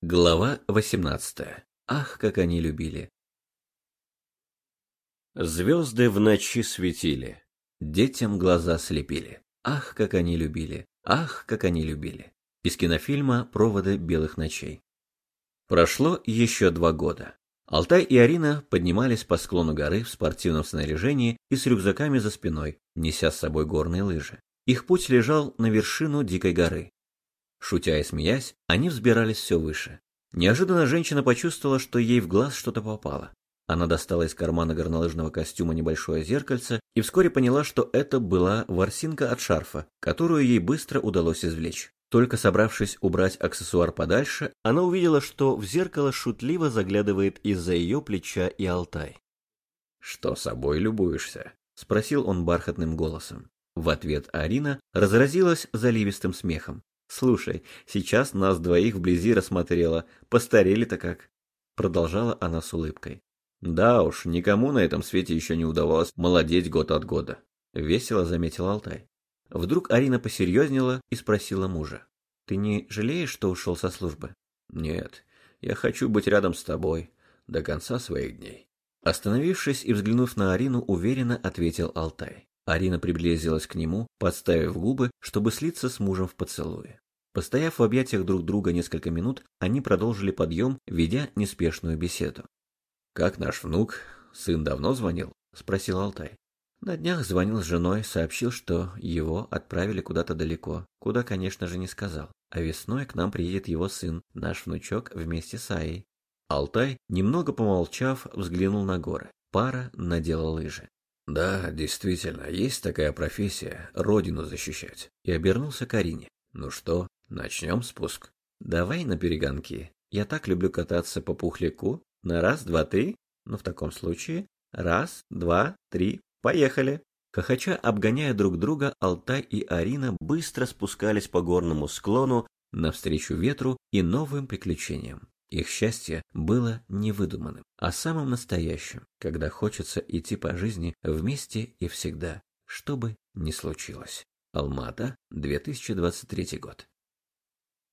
Глава 18. Ах, как они любили. Звезды в ночи светили, детям глаза слепили. Ах, как они любили. Ах, как они любили. Из кинофильма Проводы белых ночей. Прошло еще два года. Алтай и Арина поднимались по склону горы в спортивном снаряжении и с рюкзаками за спиной, неся с собой горные лыжи. Их путь лежал на вершину дикой горы, Шутя и смеясь, они взбирались все выше. Неожиданно женщина почувствовала, что ей в глаз что-то попало. Она достала из кармана горнолыжного костюма небольшое зеркальце и вскоре поняла, что это была ворсинка от шарфа, которую ей быстро удалось извлечь. Только собравшись убрать аксессуар подальше, она увидела, что в зеркало шутливо заглядывает из-за ее плеча и Алтай. «Что собой любуешься?» – спросил он бархатным голосом. В ответ Арина разразилась заливистым смехом. Слушай, сейчас нас двоих вблизи рассмотрела. Постарели-то как. Продолжала она с улыбкой. Да уж, никому на этом свете еще не удавалось молодеть год от года. Весело заметил Алтай. Вдруг Арина посерьезнела и спросила мужа. Ты не жалеешь, что ушел со службы? Нет, я хочу быть рядом с тобой до конца своих дней. Остановившись и взглянув на Арину, уверенно ответил Алтай. Арина приблизилась к нему, подставив губы, чтобы слиться с мужем в поцелуе. Постояв в объятиях друг друга несколько минут, они продолжили подъем, ведя неспешную беседу. «Как наш внук? Сын давно звонил?» – спросил Алтай. На днях звонил с женой, сообщил, что его отправили куда-то далеко. Куда, конечно же, не сказал. А весной к нам приедет его сын, наш внучок, вместе с Аей. Алтай, немного помолчав, взглянул на горы. Пара надела лыжи. Да, действительно, есть такая профессия – родину защищать. И обернулся к Арине. Ну что, начнем спуск? Давай на перегонки. Я так люблю кататься по пухляку. На раз, два, три. Ну, в таком случае, раз, два, три, поехали. Хохоча, обгоняя друг друга, Алтай и Арина быстро спускались по горному склону навстречу ветру и новым приключениям. Их счастье было невыдуманным, а самым настоящим, когда хочется идти по жизни вместе и всегда, что бы ни случилось. Алмата, 2023 год.